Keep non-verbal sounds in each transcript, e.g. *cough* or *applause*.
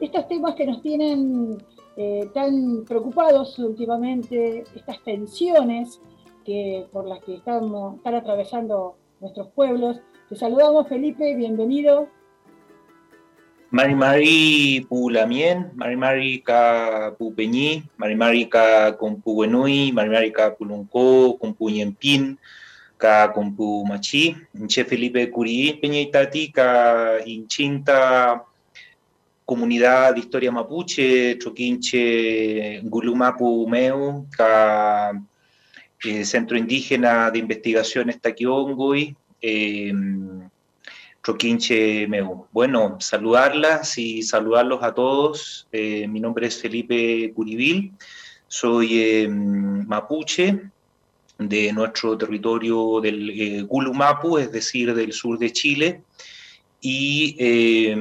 estos temas que nos tienen eh, tan preocupados últimamente, estas tensiones que, por las que estamos, están atravesando nuestros pueblos. Te saludamos, Felipe, bienvenido. Mari Mari Pulamien, Mari Mari Ka Pupeñi, Mari Mari Ka Compuenui, Mari Mari Ka Pulunco, Compuyempin, Ka Compu Machi, Inche Felipe Curí, Peñaitati, Ka Inchinta Comunidad de Historia Mapuche, Choquinche Gulumapu Meu, eh, Centro Indígena de Investigaciones Taquiongoy, eh, Troquinche Meu. Bueno, saludarlas y saludarlos a todos. Eh, mi nombre es Felipe Curibil, soy eh, mapuche de nuestro territorio del eh, Gulumapu, es decir, del sur de Chile, y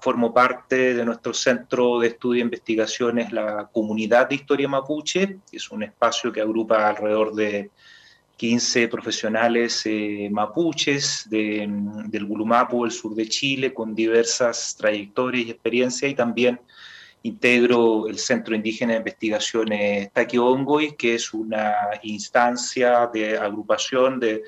formo parte de nuestro centro de estudio e investigaciones, la Comunidad de Historia Mapuche, que es un espacio que agrupa alrededor de 15 profesionales eh, mapuches del Gulumapu, el sur de Chile, con diversas trayectorias y experiencias, y también integro el Centro Indígena de Investigaciones Taquiongoy, que es una instancia de agrupación de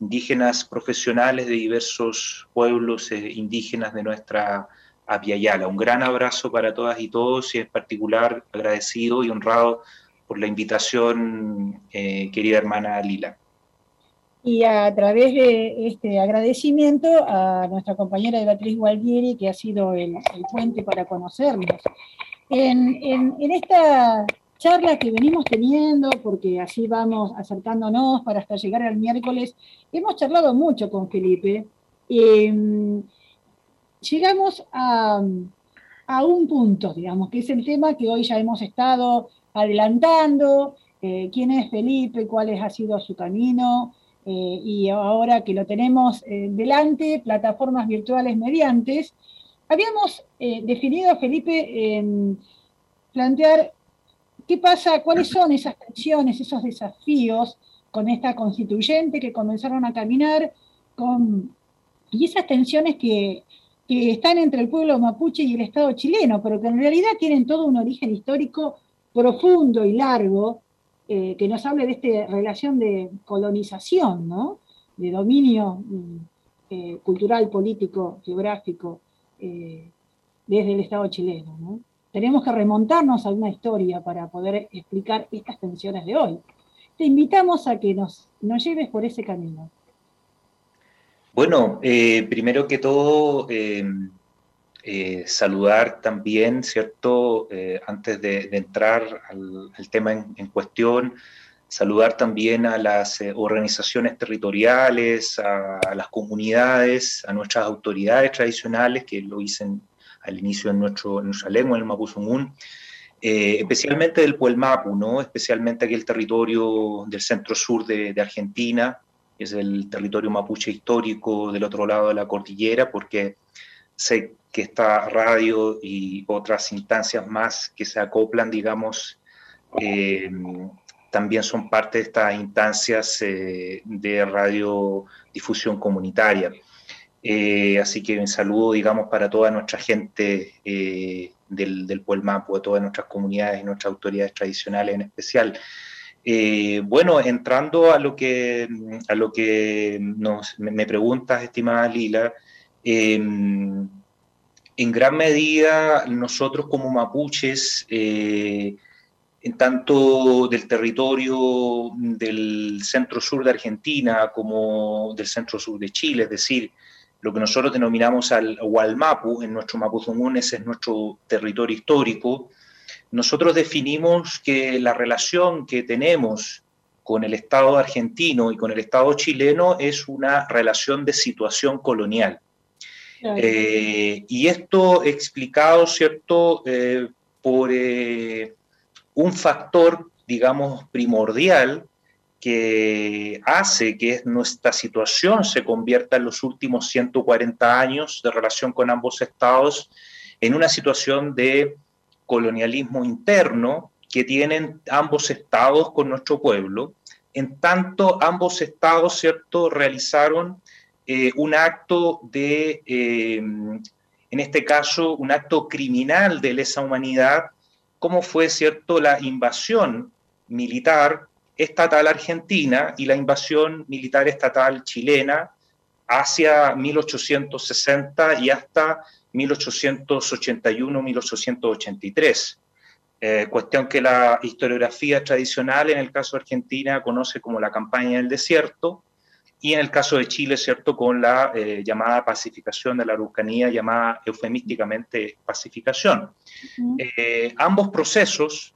indígenas profesionales de diversos pueblos eh, indígenas de nuestra Apiayala. Un gran abrazo para todas y todos y en particular agradecido y honrado por la invitación, eh, querida hermana Lila. Y a través de este agradecimiento a nuestra compañera Beatriz Gualdieri, que ha sido el, puente para conocernos. En, esta charla que venimos teniendo, porque así vamos acercándonos para hasta llegar al miércoles, hemos charlado mucho con Felipe. Em, llegamos a, a, un punto, digamos, que es el tema que hoy ya hemos estado adelantando eh, quién es Felipe, cuál ha sido su camino, eh, y ahora que lo tenemos eh, delante, plataformas virtuales mediantes, habíamos definido, Felipe, plantear qué pasa, cuáles son esas tensiones, esos desafíos con esta constituyente que comenzaron a caminar, con, y esas tensiones que, están entre el pueblo mapuche y el Estado chileno, pero que en realidad tienen todo un origen histórico profundo y largo eh, que nos hable de esta relación de colonización, ¿no? de dominio mm, eh, cultural, político, geográfico eh, desde el Estado chileno. Tenemos que remontarnos a una historia para poder explicar estas tensiones de hoy. Te invitamos a que nos, nos lleves por ese camino. Bueno, primero que todo, eh, saludar también, ¿cierto? Eh, antes de, entrar al, tema en, cuestión, saludar también a las eh, organizaciones territoriales, a, las comunidades, a nuestras autoridades tradicionales, que lo dicen al inicio en, nuestro, nuestra lengua, en el Mapuzungún, especialmente del Puelmapu, ¿no? Especialmente aquí el territorio del centro-sur de, de Argentina, que es el territorio mapuche histórico del otro lado de la cordillera, porque se que esta radio y otras instancias más que se acoplan, digamos, eh, también son parte de estas instancias eh, de radiodifusión comunitaria. Eh, así que un saludo, digamos, para toda nuestra gente del, del Puelmapu, de todas nuestras comunidades y nuestras autoridades tradicionales en especial. bueno, entrando a lo que, a lo que nos, me, preguntas, estimada Lila, en gran medida nosotros como mapuches, eh, en tanto del territorio del centro sur de Argentina como del centro sur de Chile, es decir, lo que nosotros denominamos al Hualmapu, en nuestro Mapuzungún ese es nuestro territorio histórico, nosotros definimos que la relación que tenemos con el Estado argentino y con el Estado chileno es una relación de situación colonial. Eh, y esto explicado, ¿cierto?, eh, por eh, un factor, digamos, primordial que hace que nuestra situación se convierta en los últimos 140 años de relación con ambos estados en una situación de colonialismo interno que tienen ambos estados con nuestro pueblo. En tanto, ambos estados, ¿cierto?, realizaron eh, un acto de eh, en este caso, un acto criminal de lesa humanidad, como fue, ¿cierto?, la invasión militar estatal argentina y la invasión militar estatal chilena hacia 1860 y hasta 1881-1883. Eh, cuestión que la historiografía tradicional en el caso de Argentina conoce como la campaña del desierto y en el caso de Chile, ¿cierto?, con la eh, llamada pacificación de la Araucanía, llamada eufemísticamente pacificación. Eh, ambos procesos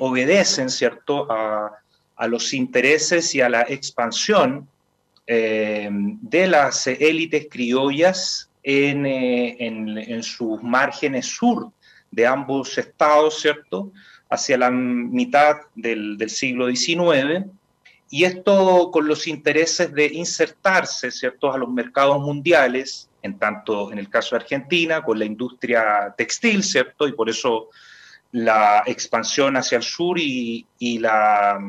obedecen, ¿cierto?, a, los intereses y a la expansión de las élites criollas en, en, sus márgenes sur de ambos estados, ¿cierto?, hacia la mitad del, siglo XIX, y esto con los intereses de insertarse, ¿cierto?, a los mercados mundiales, en tanto en el caso de Argentina, con la industria textil, ¿cierto?, y por eso la expansión hacia el sur y, la,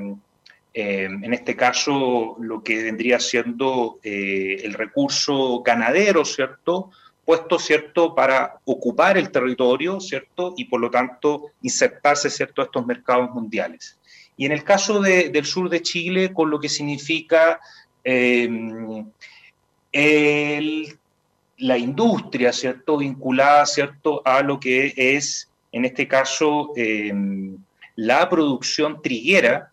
eh, en este caso, lo que vendría siendo eh, el recurso ganadero, ¿cierto?, puesto, ¿cierto?, para ocupar el territorio, ¿cierto?, y por lo tanto insertarse, ¿cierto?, a estos mercados mundiales. Y en el caso del sur de Chile, con lo que significa em, la industria, ¿cierto?, vinculada, ¿cierto?, a lo que es, en este caso, em, la producción triguera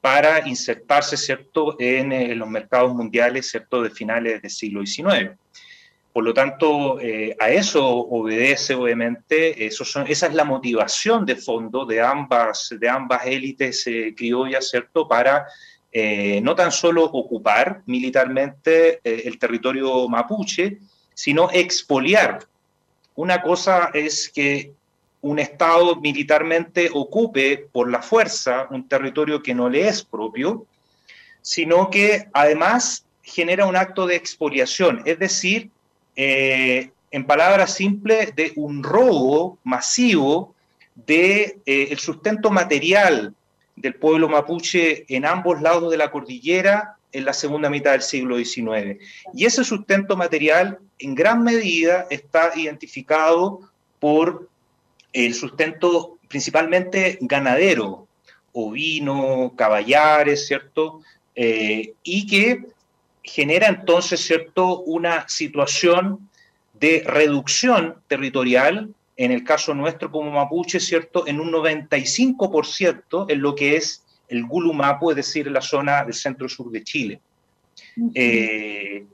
para insertarse, ¿cierto?, en, en los mercados mundiales, ¿cierto?, de finales del siglo XIX. Por lo tanto, eh, a eso obedece, obviamente, eso son, esa es la motivación de fondo de ambas, de ambas élites eh, criollas, ¿cierto?, para eh, no tan solo ocupar militarmente el territorio mapuche, sino expoliar. Una cosa es que un Estado militarmente ocupe por la fuerza un territorio que no le es propio, sino que además genera un acto de expoliación, es decir, eh, en palabras simples, de un robo masivo del de, eh, sustento material del pueblo mapuche en ambos lados de la cordillera en la segunda mitad del siglo XIX. Y ese sustento material en gran medida está identificado por el sustento principalmente ganadero, ovino, caballares, ¿cierto? Eh, y que genera entonces, ¿cierto?, una situación de reducción territorial, en el caso nuestro como mapuche, ¿cierto?, en un 95% en lo que es el Gulumapu, es decir, la zona del centro-sur de Chile. Eh,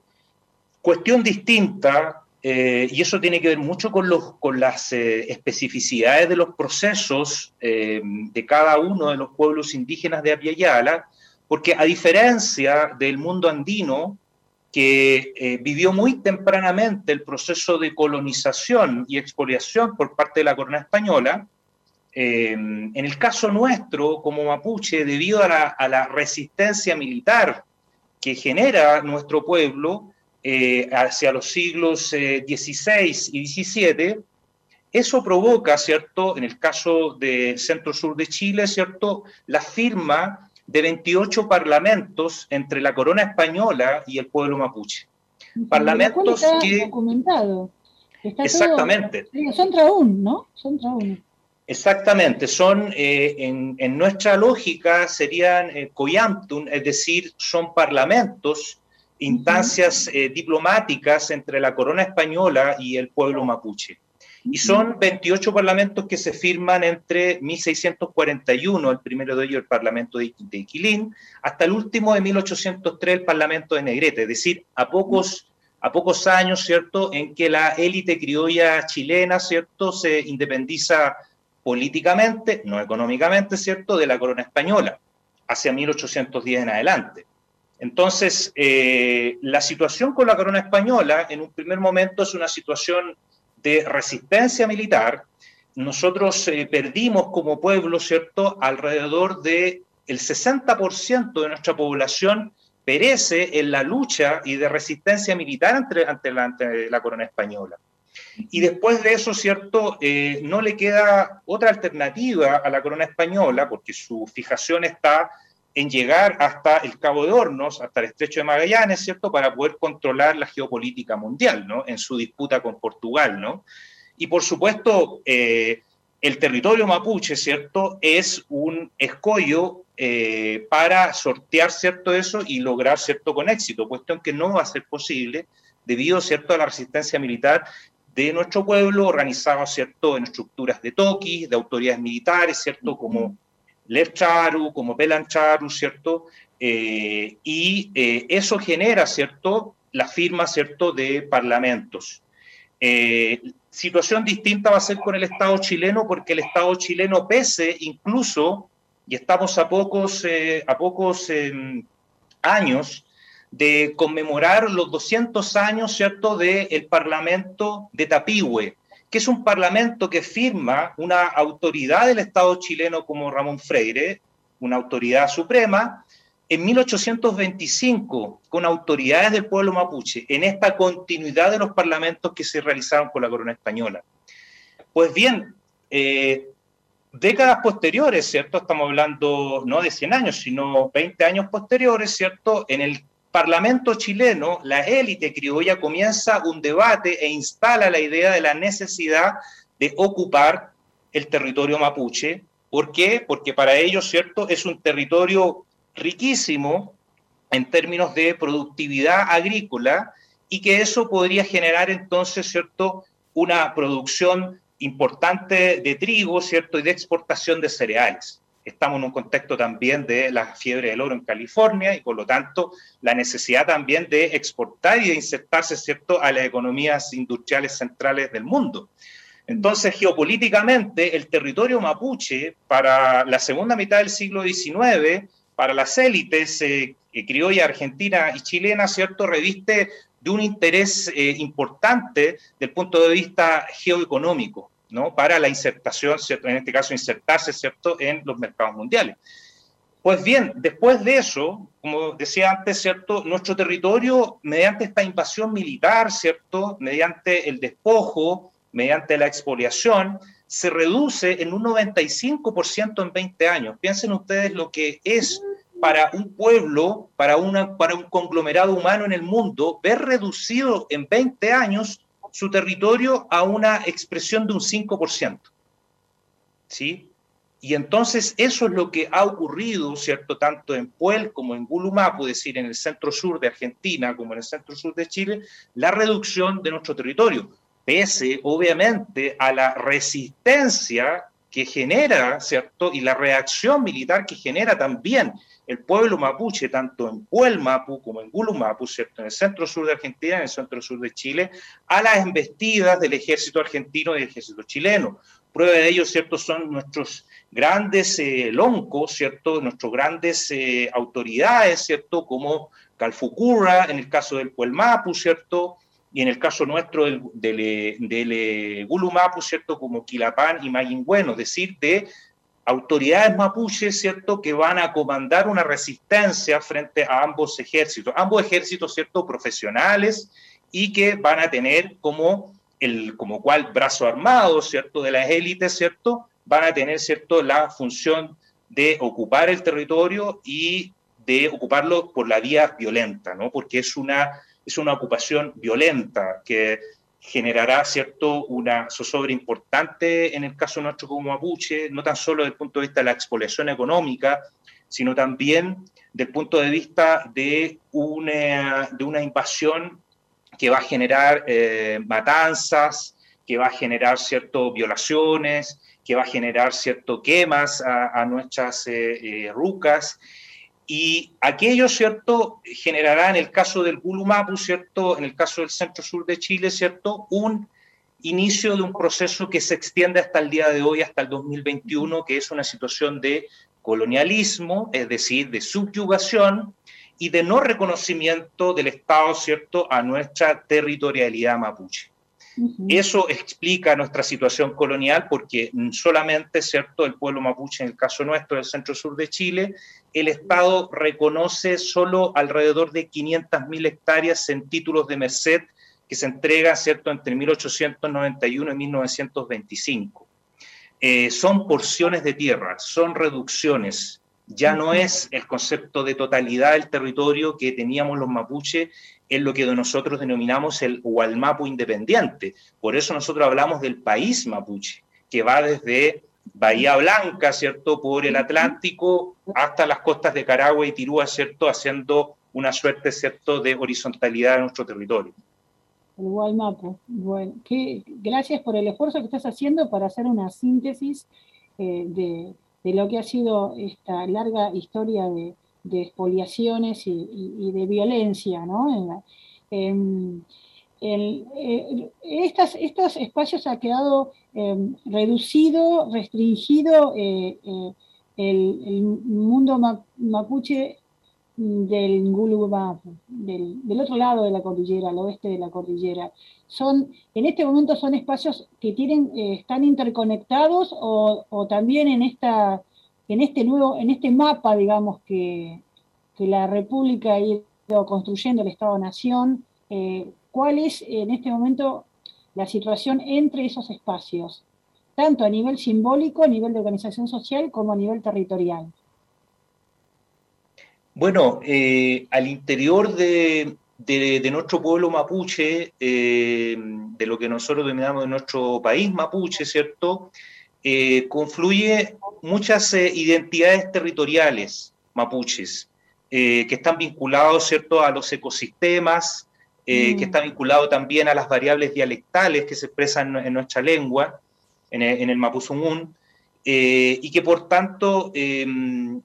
cuestión distinta, eh, y eso tiene que ver mucho con, los, con las eh, especificidades de los procesos de cada uno de los pueblos indígenas de Apiayala, porque a diferencia del mundo andino, que eh, vivió muy tempranamente el proceso de colonización y expoliación por parte de la corona española, eh, en el caso nuestro, como mapuche, debido a la, resistencia militar que genera nuestro pueblo eh, hacia los siglos XVI y XVII, eso provoca, ¿cierto?, en el caso del centro-sur de Chile, ¿cierto?, la firma de 28 parlamentos entre la corona española y el pueblo mapuche. Parlamentos que... Documentado. exactamente. son traún, ¿no? Son traún. Exactamente, son, eh, en, nuestra lógica, serían eh, es decir, son parlamentos, instancias eh, diplomáticas entre la corona española y el pueblo mapuche. Y son 28 parlamentos que se firman entre 1641, el primero de ellos el Parlamento de, Iquilín, hasta el último de 1803, el Parlamento de Negrete, es decir, a pocos, a pocos años, ¿cierto?, en que la élite criolla chilena, ¿cierto?, se independiza políticamente, no económicamente, ¿cierto?, de la corona española, hacia 1810 en adelante. Entonces, eh, la situación con la corona española en un primer momento es una situación de resistencia militar, nosotros eh, perdimos como pueblo, ¿cierto?, alrededor de el 60% de nuestra población perece en la lucha y de resistencia militar ante, ante, la, la, corona española. Y después de eso, ¿cierto? Eh, no le queda otra alternativa a la corona española, porque su fijación está en llegar hasta el Cabo de Hornos, hasta el Estrecho de Magallanes, ¿cierto?, para poder controlar la geopolítica mundial, ¿no?, en su disputa con Portugal, ¿no? Y por supuesto, eh, el territorio mapuche, ¿cierto?, es un escollo eh, para sortear, ¿cierto?, eso y lograr, ¿cierto?, con éxito, cuestión que no va a ser posible debido, ¿cierto?, a la resistencia militar de nuestro pueblo, organizado, ¿cierto?, en estructuras de toquis, de autoridades militares, ¿cierto?, como Charu, como Charu, ¿cierto?, eh, y eh, eso genera, ¿cierto?, la firma, ¿cierto?, de parlamentos. Eh, situación distinta va a ser con el Estado chileno, porque el Estado chileno, pese incluso, y estamos a pocos, a pocos em, años de conmemorar los 200 años, ¿cierto?, del Parlamento de Tapigüe, que es un parlamento que firma una autoridad del Estado chileno como Ramón Freire, una autoridad suprema, en 1825, con autoridades del pueblo mapuche, en esta continuidad de los parlamentos que se realizaron con la corona española. Pues bien, eh, décadas posteriores, ¿cierto? Estamos hablando no de 100 años, sino 20 años posteriores, ¿cierto? En el Parlamento chileno, la élite criolla comienza un debate e instala la idea de la necesidad de ocupar el territorio mapuche. ¿Por qué? Porque para ellos, ¿cierto? Es un territorio riquísimo en términos de productividad agrícola y que eso podría generar entonces, ¿cierto? Una producción importante de trigo, ¿cierto? Y de exportación de cereales estamos en un contexto también de la fiebre del oro en California y por lo tanto la necesidad también de exportar y de insertarse, ¿cierto?, a las economías industriales centrales del mundo. Entonces, geopolíticamente, el territorio mapuche para la segunda mitad del siglo XIX, para las élites eh, criolla argentina y chilena, ¿cierto?, reviste de un interés eh, importante del punto de vista geoeconómico. ¿No? para la insertación, en este caso insertarse ¿cierto? en los mercados mundiales. Pues bien, después de eso, como decía antes, ¿cierto? Nuestro territorio, mediante esta invasión militar, ¿cierto? Mediante el despojo, mediante la expoliación, se reduce en un 95% en 20 años. Piensen ustedes lo que es para un pueblo, para, una, para un conglomerado humano en el mundo, ver reducido en 20 años su territorio a una expresión de un 5%. ¿Sí? Y entonces eso es lo que ha ocurrido, ¿cierto? Tanto en Puel como en Gulumapu, es decir, en el centro sur de Argentina como en el centro sur de Chile, la reducción de nuestro territorio, pese obviamente a la resistencia que genera, ¿cierto? Y la reacción militar que genera también el pueblo mapuche, tanto en Puelmapu como en Gulumapu, ¿cierto? en el centro sur de Argentina, en el centro sur de Chile, a las embestidas del ejército argentino y del ejército chileno. Prueba de ello, ¿cierto? Son nuestros grandes eh, loncos, ¿cierto? Nuestros grandes eh, autoridades, ¿cierto? Como Calfucurra, en el caso del Puelmapu, ¿cierto? Y en el caso nuestro del, del, del Gulumapu, ¿cierto? Como Quilapán y Mayingüeno, es decir, de autoridades mapuches, ¿cierto?, que van a comandar una resistencia frente a ambos ejércitos, ambos ejércitos, ¿cierto?, profesionales y que van a tener como el como cual brazo armado, ¿cierto?, de las élites, ¿cierto?, van a tener, ¿cierto?, la función de ocupar el territorio y de ocuparlo por la vía violenta, ¿no? Porque es una, es una ocupación violenta que generará cierto una zozobra importante en el caso nuestro como mapuche, no tan solo desde el punto de vista de la expoliación económica, sino también del punto de vista de una, de una invasión que va a generar eh, matanzas, que va a generar ciertas violaciones, que va a generar cierto quemas a, nuestras eh, eh, rucas y aquello, ¿cierto?, generará en el caso del Gulumapu, ¿cierto?, en el caso del centro sur de Chile, ¿cierto?, un inicio de un proceso que se extiende hasta el día de hoy, hasta el 2021, que es una situación de colonialismo, es decir, de subyugación y de no reconocimiento del Estado, ¿cierto?, a nuestra territorialidad mapuche. Eso explica nuestra situación colonial porque solamente, ¿cierto?, el pueblo mapuche, en el caso nuestro del centro sur de Chile, el Estado reconoce solo alrededor de 500.000 hectáreas en títulos de merced que se entregan, ¿cierto?, entre 1891 y 1925. Eh, son porciones de tierra, son reducciones, Ya no es el concepto de totalidad del territorio que teníamos los mapuches en lo que nosotros denominamos el Hualmapu independiente. Por eso nosotros hablamos del país mapuche, que va desde Bahía Blanca, ¿cierto?, por el Atlántico hasta las costas de Caragua y Tirúa, ¿cierto?, haciendo una suerte, ¿cierto?, de horizontalidad en nuestro territorio. El Guaymapu. Bueno, gracias por el esfuerzo que estás haciendo para hacer una síntesis eh, de, lo que ha sido esta larga historia de, expoliaciones y, de violencia, ¿no? En eh, estos espacios ha quedado em, reducido, restringido eh, el, mundo mapuche del Ngulumapu, del, del, otro lado de la cordillera, al oeste de la cordillera. Son, en este momento son espacios que tienen, eh, están interconectados o, también en, esta, en este nuevo, en este mapa, digamos, que, la República ha ido construyendo, el Estado-Nación, eh, ¿cuál es en este momento la situación entre esos espacios? tanto a nivel simbólico, a nivel de organización social, como a nivel territorial. Bueno, eh, al interior de, nuestro pueblo mapuche, eh, de lo que nosotros denominamos de nuestro país mapuche, ¿cierto? Eh, confluye muchas identidades territoriales mapuches que están vinculados, ¿cierto?, a los ecosistemas, que mm. están vinculados también a las variables dialectales que se expresan en, nuestra lengua, en el, en el mapuzungún, y que por tanto em,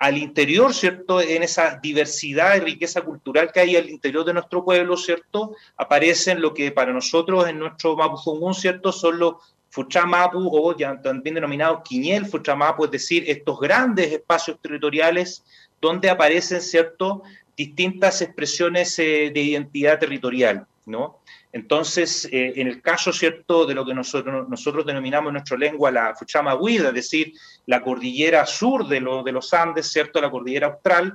al interior, ¿cierto? En esa diversidad y riqueza cultural que hay al interior de nuestro pueblo, ¿cierto? Aparecen lo que para nosotros en nuestro Mapuzungún, ¿cierto? Son los Fuchamapu o ya también denominados Quiñel Fuchamapu, es decir, estos grandes espacios territoriales donde aparecen, ¿cierto? Distintas expresiones eh, de identidad territorial, ¿no? Entonces, eh, en el caso, ¿cierto?, de lo que nosotros, nosotros denominamos en nuestra lengua la Fuchama Huida, es decir, la cordillera sur de, de los Andes, ¿cierto?, la cordillera austral,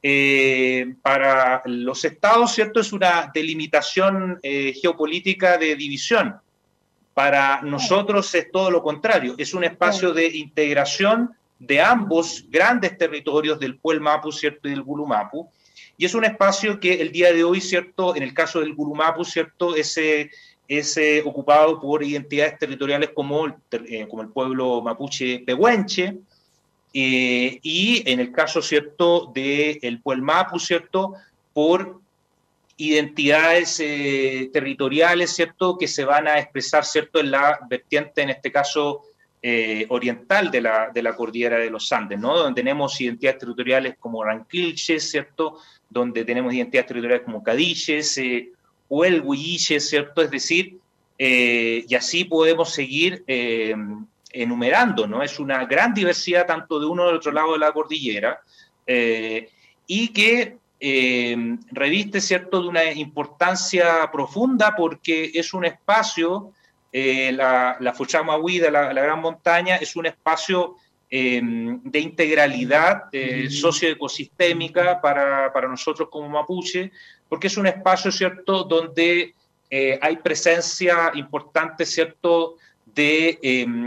eh, para los estados, ¿cierto?, es una delimitación geopolítica de división. Para nosotros es todo lo contrario, es un espacio de integración de ambos grandes territorios del Puel Mapu, ¿cierto?, y del Gulumapu, y es un espacio que el día de hoy, ¿cierto? En el caso del Gurumapu, ¿cierto? Es, es eh, ocupado por identidades territoriales como, eh, como el pueblo mapuche pehuenche, eh, y en el caso, ¿cierto?, del de pueblo Mapu, ¿cierto?, por identidades territoriales, ¿cierto?, que se van a expresar, ¿cierto?, en la vertiente, en este caso, oriental de la, de la cordillera de los Andes, ¿no? Donde tenemos identidades territoriales como Ranquilches, ¿cierto?, donde tenemos identidades territoriales como Cadilles eh, o el Huilliches, ¿cierto? Es decir, eh, y así podemos seguir eh, enumerando, ¿no? Es una gran diversidad tanto de uno del otro lado de la cordillera y que reviste, ¿cierto?, de una importancia profunda porque es un espacio, la, la Fuchama Huida, la, la Gran Montaña, es un espacio Em, de integralidad eh, socioecosistémica para, para, nosotros como mapuche, porque es un espacio, ¿cierto?, donde eh, hay presencia importante, ¿cierto?, de,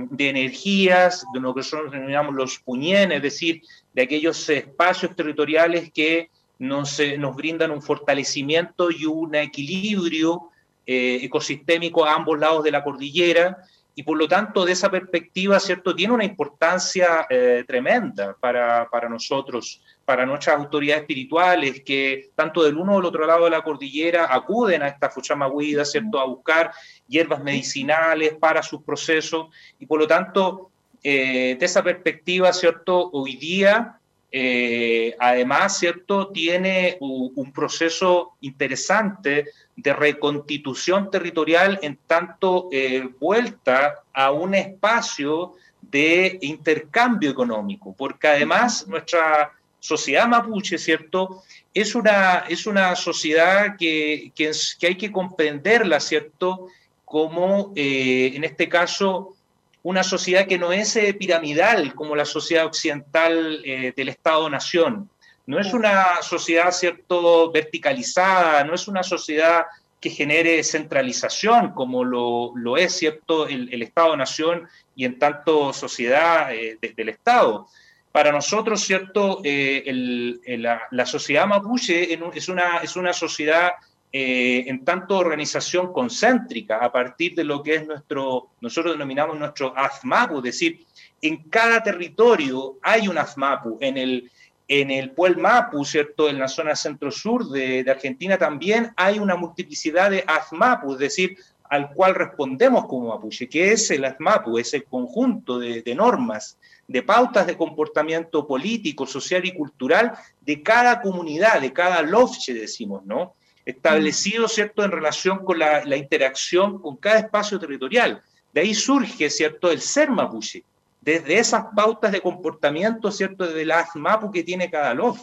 de, energías, de lo que nosotros denominamos los puñenes, es decir, de aquellos espacios territoriales que nos, eh, nos brindan un fortalecimiento y un equilibrio eh, ecosistémico a ambos lados de la cordillera, y por lo tanto, de esa perspectiva, ¿cierto? Tiene una importancia eh, tremenda para, para, nosotros, para nuestras autoridades espirituales, que tanto del uno o del otro lado de la cordillera acuden a esta Fuchamahuida, ¿cierto? A buscar hierbas medicinales para sus procesos, y por lo tanto, eh, de esa perspectiva, ¿cierto? Hoy día eh, además, ¿cierto?, tiene un, proceso interesante de reconstitución territorial en tanto eh, vuelta a un espacio de intercambio económico, porque además nuestra sociedad mapuche, ¿cierto?, es una, es una sociedad que, que, hay que comprenderla, ¿cierto?, como eh, en este caso una sociedad que no es eh, piramidal como la sociedad occidental eh, del Estado-Nación. No es una sociedad, ¿cierto?, verticalizada, no es una sociedad que genere centralización como lo, lo es, ¿cierto?, el, Estado-Nación y en tanto sociedad eh, del Estado. para nosotros, ¿cierto? la, sociedad mapuche es una, es una sociedad en tanto organización concéntrica a partir de lo que es nuestro, nosotros denominamos nuestro AFMAPU, es decir, en cada territorio hay un AFMAPU, en el, en el Puel Mapu, ¿cierto? En la zona centro-sur de, Argentina también hay una multiplicidad de AFMAPU, es decir, al cual respondemos como mapuche, que es el AFMAPU, es el conjunto de, normas, de pautas de comportamiento político, social y cultural de cada comunidad, de cada lofche, decimos, ¿no? Establecido, ¿cierto?, en relación con la, la interacción con cada espacio territorial. De ahí surge, ¿cierto?, el ser mapuche desde esas pautas de comportamiento, ¿cierto? Desde la mapu que tiene cada lof.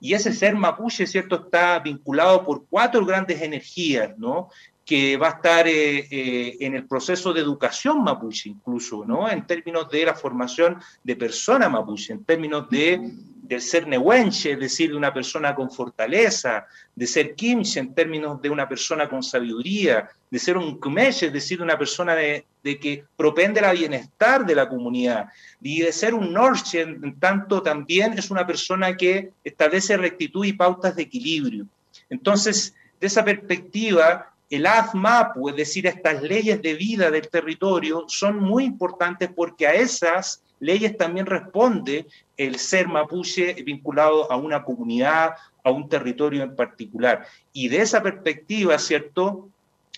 Y ese ser mapuche, ¿cierto? Está vinculado por cuatro grandes energías, ¿no? Que va a estar eh, eh, en el proceso de educación mapuche incluso, ¿no? En términos de la formación de persona mapuche, en términos de de ser nehuenche, es decir, de una persona con fortaleza, de ser kimche en términos de una persona con sabiduría, de ser un kmeche, es decir, de una persona de, que propende la bienestar de la comunidad, y de ser un norche, en tanto también es una persona que establece rectitud y pautas de equilibrio. Entonces, de esa perspectiva, el AFMAPU, es decir, estas leyes de vida del territorio, son muy importantes porque a esas leyes también responde el ser mapuche vinculado a una comunidad, a un territorio en particular. Y de esa perspectiva, ¿cierto?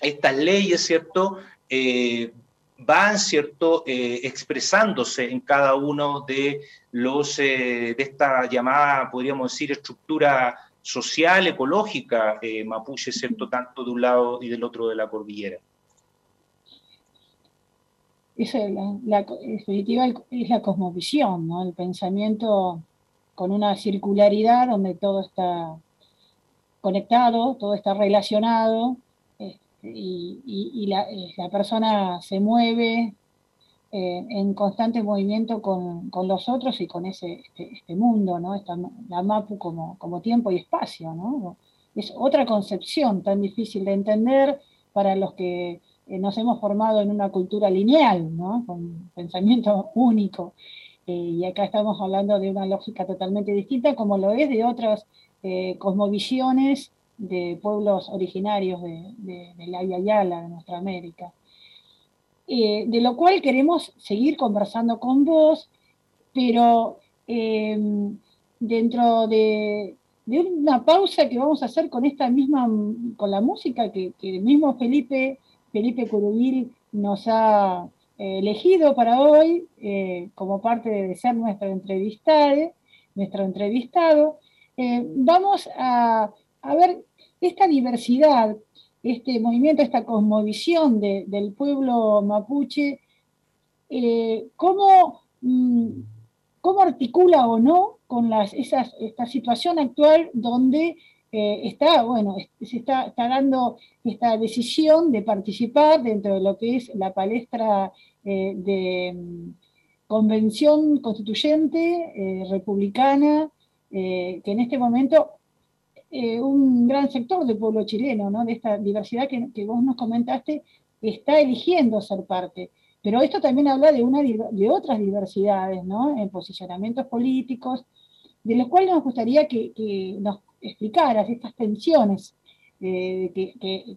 Estas leyes, ¿cierto? Eh, van, ¿cierto? Eh, expresándose en cada uno de los, eh, de esta llamada, podríamos decir, estructura social, ecológica mapuche, ¿cierto? Tanto de un lado y del otro de la cordillera es la, la, definitiva es la cosmovisión, ¿no? el pensamiento con una circularidad donde todo está conectado, todo está relacionado este, y, eh, la, persona se mueve eh, en constante movimiento con, los otros y con ese, este, este mundo, ¿no? la MAPU como, como tiempo y espacio. ¿no? Es otra concepción tan difícil de entender para los que eh, nos hemos formado en una cultura lineal, ¿no? con pensamiento *laughs* único. Eh, y acá estamos hablando de una lógica totalmente distinta, como lo es de otras eh, cosmovisiones de pueblos originarios de, de, la Yala, de nuestra América. de lo cual queremos seguir conversando con vos, pero dentro de, una pausa que vamos a hacer con esta misma, con la música que, que el mismo Felipe Felipe Curubil nos ha eh, elegido para hoy eh, como parte de ser nuestro entrevistado. Nuestro entrevistado. Eh, vamos a, ver esta diversidad, este movimiento, esta cosmovisión del pueblo mapuche, cómo, mm, cómo, articula o no con las, esas, esta situación actual donde está, bueno, se está, dando esta decisión de participar dentro de lo que es la palestra eh, de mm, convención constituyente eh, republicana, eh, que en este momento un gran sector del pueblo chileno, ¿no? de esta diversidad que, que, vos nos comentaste, está eligiendo ser parte. Pero esto también habla de, una, de otras diversidades, ¿no? en posicionamientos políticos, de los cuales nos gustaría que, que nos explicaras estas tensiones eh,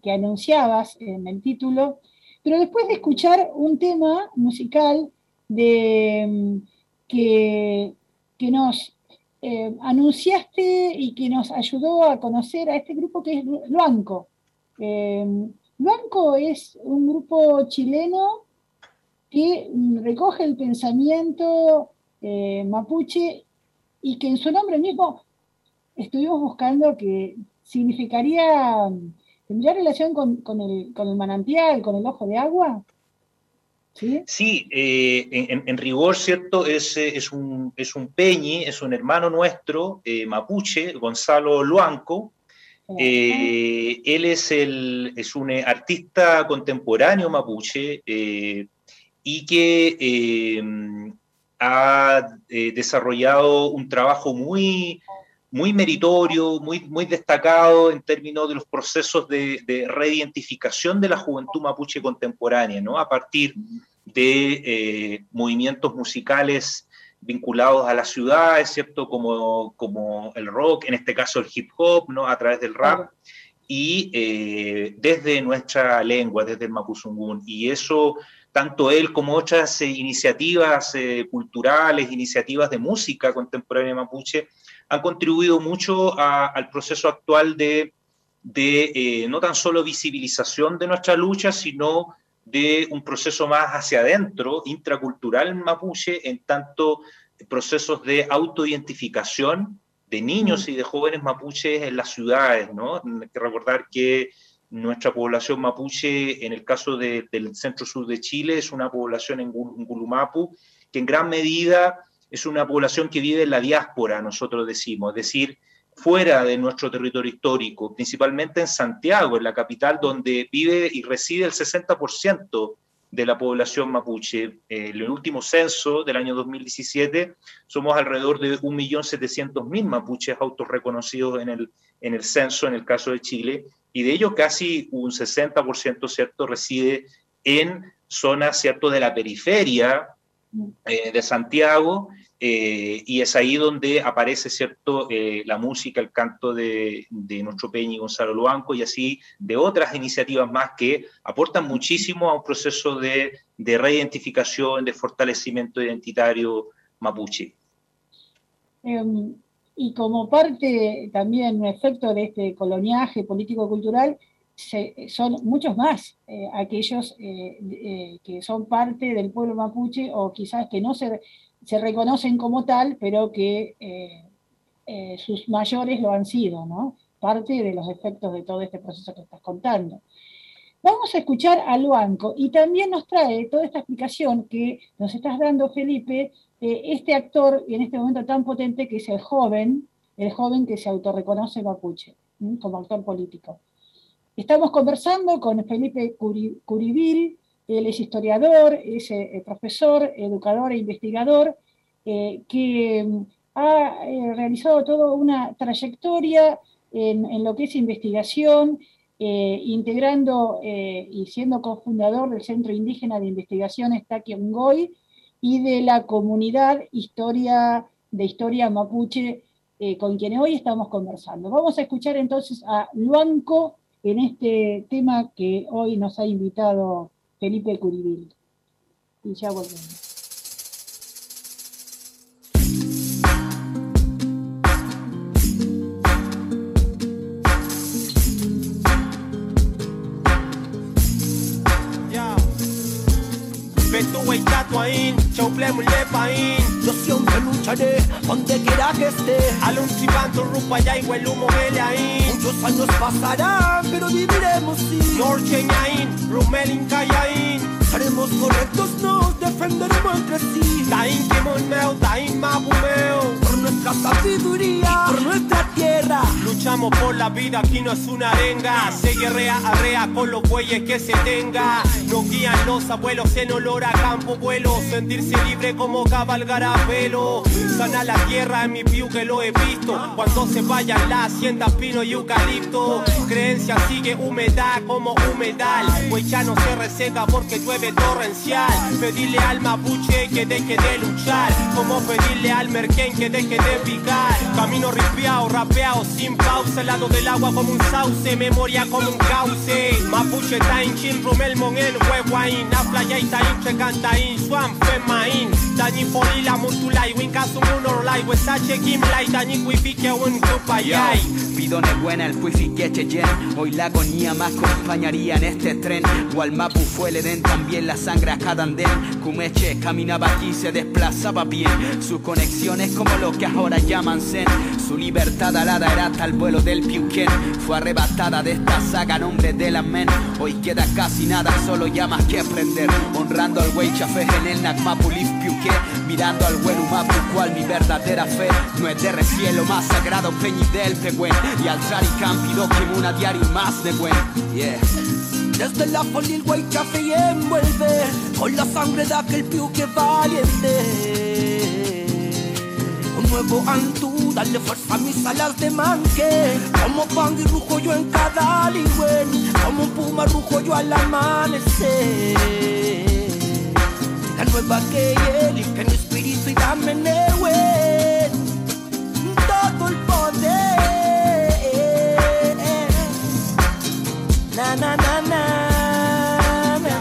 que, anunciabas en el título, pero después de escuchar un tema musical de, mm, que, que nos eh, anunciaste y que nos ayudó a conocer a este grupo que es Luanco. Eh, Luanco es un grupo chileno que mm, recoge el pensamiento mapuche y que en su nombre mismo estuvimos buscando que significaría, ¿tendría relación con, el, manantial, con el ojo de agua? Sí, eh, en, rigor, ¿cierto? Es, es, un, es un peñi, es un hermano nuestro, eh, mapuche, Gonzalo Luanco. Eh, él es, el, es un artista contemporáneo mapuche y que ha desarrollado un trabajo muy, muy meritorio, muy, muy destacado en términos de los procesos de, reidentificación de la juventud mapuche contemporánea, ¿no? A partir de eh, movimientos musicales vinculados a las ciudades, ¿cierto? Como, como el rock, en este caso el hip hop, ¿no? A través del rap. Y eh, desde nuestra lengua, desde el Mapuzungún. Y eso, tanto él como otras eh, iniciativas eh, culturales, iniciativas de música contemporánea mapuche, han contribuido mucho al proceso actual de, de no tan solo visibilización de nuestra lucha, sino de un proceso más hacia adentro, intracultural mapuche, en tanto procesos de autoidentificación de niños y de jóvenes mapuches en las ciudades, ¿no? Hay que recordar que nuestra población mapuche, en el caso del centro sur de Chile, es una población en Gulumapu, que en gran medida es una población que vive en la diáspora, nosotros decimos, es decir, fuera de nuestro territorio histórico, principalmente en Santiago, en la capital, donde vive y reside el 60% de la población mapuche. en el último censo del año 2017 somos alrededor de 1.700.000 mapuches autorreconocidos en el, en el censo, en el caso de Chile, y de ellos casi un 60% ¿cierto? reside en zonas ¿cierto? de la periferia eh, de Santiago eh, y es ahí donde aparece, ¿cierto?, eh, la música, el canto de, nuestro Peña Gonzalo Luanco y así de otras iniciativas más que aportan muchísimo a un proceso de, de reidentificación, de fortalecimiento identitario mapuche. Em, y como parte también, un efecto de este coloniaje político-cultural, son muchos más eh, aquellos que son parte del pueblo mapuche o quizás que no se se reconocen como tal, pero que eh, eh, sus mayores lo han sido, ¿no? Parte de los efectos de todo este proceso que estás contando. Vamos a escuchar a Luanco y también nos trae toda esta explicación que nos estás dando, Felipe, este actor en este momento tan potente que es el joven, el joven que se autorreconoce mapuche como actor político. Estamos conversando con Felipe Curibil, él es historiador, es eh, profesor, educador e investigador, eh, que mm, ha eh, realizado toda una trayectoria en, lo que es investigación, integrando y siendo cofundador del Centro Indígena de Investigaciones Taquiongoy y de la comunidad historia, de Historia Mapuche, con quien hoy estamos conversando. Vamos a escuchar entonces a Luanco en este tema que hoy nos ha invitado Felipe Curibil. Y ya volvemos. Betuwe tatuain, chauple pain. Yo siempre lucharé, donde quiera que esté. Alun chibanto rupa ya igual humo ahí. Muchos años pasarán, pero viviremos sí. Norcheñain, rumelin callain Seremos correctos, nos defenderemos entre sí. Tain kimon meu, tain mabu meu Por nuestra sabiduría, por nuestra Luchamos por la vida, aquí no es una arenga. Se guerrea, arrea con los bueyes que se tenga. Nos guían los abuelos en olor a campo vuelo. Sentirse libre como cabalgar a pelo. Sana la tierra en mi piu que lo he visto. Cuando se vayan la hacienda pino y eucalipto. Creencia sigue humedad como humedal. Pues ya no se reseca porque llueve torrencial. Pedirle al mapuche que deje de luchar. Como pedirle al merquén que deje de picar. Camino ripiao, rapeado, sin pausa Al lado del agua como un sauce Memoria como un cauce. Mapuche tain, chin, rumel, monen, huehuain Afla y tain, canta in swam fe main Tani polila mutulai winka sumunor lai Wesache kim lai tani kuifike un kupayai Pidone buena el puifiqueche yen. Hoy la agonía más acompañaría en este tren. Walmapu fue le den también la sangre a cada andén. Kumeche caminaba aquí se desplazaba bien. Sus conexiones como lo que ahora llaman zen. Su libertad alada era tal vuelo del Piuquén. Fue arrebatada de esta saga nombre de la men. Hoy queda casi nada, solo llamas que aprender. Honrando al güey chafé en el Nagmapu Piuque Mirando al buen Mapu cual mi verdadera fe. No es de recielo más sagrado peñi del pegüen Y al pido que una diario más de buen. Yeah. Desde la folia el güey café envuelve. Con la sangre de aquel piuque valiente. Nuevo antú, dale fuerza a mis alas de manque. Como pan y rujo yo en cada ligüen, como un puma rujo yo al amanecer nueva que que en espíritu y dame newe, todo el poder. Na na na na na.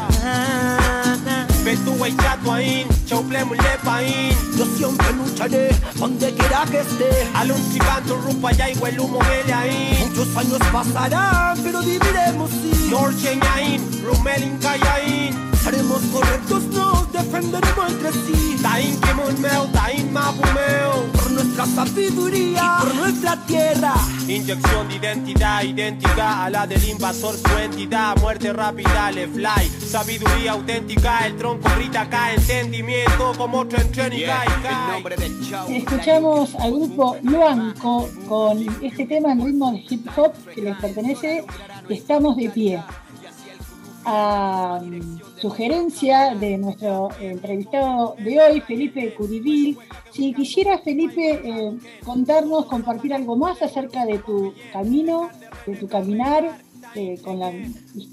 Betuwa y Chatuaín, Chauplemo y Lepaín. Yo siempre lucharé donde quiera que esté. Alun Chicanto, Rupa, ya igual humo ahí. Muchos años pasarán, pero viviremos sí. Norcheñaín, Rumelin, Callaín. Seremos correctos, nos defenderemos entre sí. Taín, Kimun, Meo, Taín, Mapumeo. Sabiduría, por nuestra tierra. Inyección de identidad, idéntica a la del invasor, su entidad. Muerte rápida, le fly. Sabiduría auténtica, el tronco grita acá. Entendimiento como tren, tren y cae. Escuchamos al grupo Luanco con este tema en ritmo de hip hop que les pertenece, Estamos de pie. A mm, sugerencia de nuestro entrevistado de hoy, Felipe Curivil, si quisiera, Felipe, eh, contarnos, compartir algo más acerca de tu camino, de tu caminar, eh, con la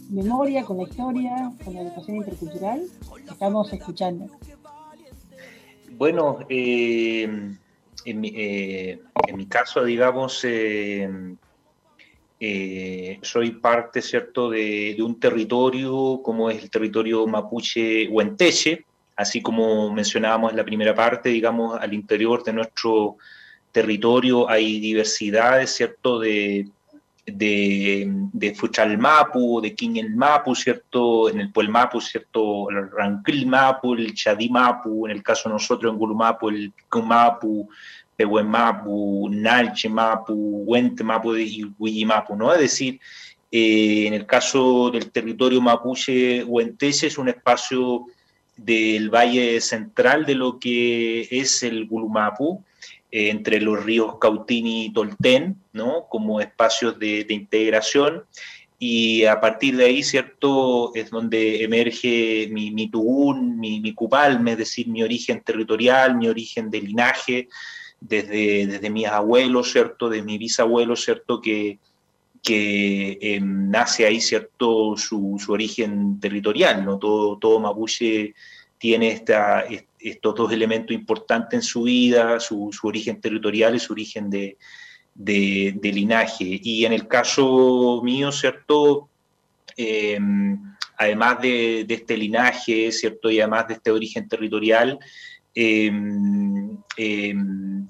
memoria, con la historia, con la educación intercultural, estamos escuchando. Bueno, eh, en, mi, eh, en mi caso, digamos, eh, soy parte, ¿cierto?, de, un territorio como es el territorio mapuche huenteche, así como mencionábamos en la primera parte, digamos, al interior de nuestro territorio hay diversidades, ¿cierto?, de, de, de Fuchalmapu, de Quiñelmapu, ¿cierto? En el Puelmapu, ¿cierto? El Ranquilmapu, el Chadimapu, en el caso de nosotros en Gulumapu, el Kumapu, Pehuenmapu, Nalchemapu, Huentemapu y Huillimapu, ¿no? Es decir, eh, en el caso del territorio mapuche huenteche es un espacio del valle central de lo que es el Gulumapu, eh, entre los ríos Cautini y Tolten, ¿no? como espacios de, integración. Y a partir de ahí, ¿cierto?, es donde emerge mi, mi mi, mi cupalme, es decir, mi origen territorial, mi origen de linaje, desde, desde mis abuelos, ¿cierto?, de mi bisabuelo, ¿cierto?, que, que eh, nace ahí, ¿cierto?, su, su, origen territorial, ¿no? Todo, todo mapuche tiene esta, estos dos elementos importantes en su vida, su, su origen territorial y su origen de, de, linaje. Y en el caso mío, ¿cierto? Eh, además de, de, este linaje, ¿cierto? Y además de este origen territorial, eh, eh,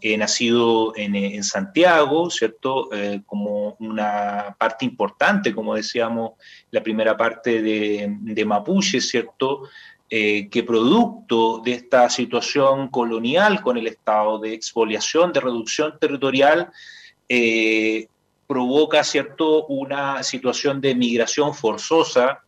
he nacido en, Santiago, ¿cierto? como una parte importante, como decíamos, la primera parte de, de Mapuche, ¿cierto? Eh, que producto de esta situación colonial con el Estado de expoliación, de reducción territorial, eh, provoca ¿cierto? una situación de migración forzosa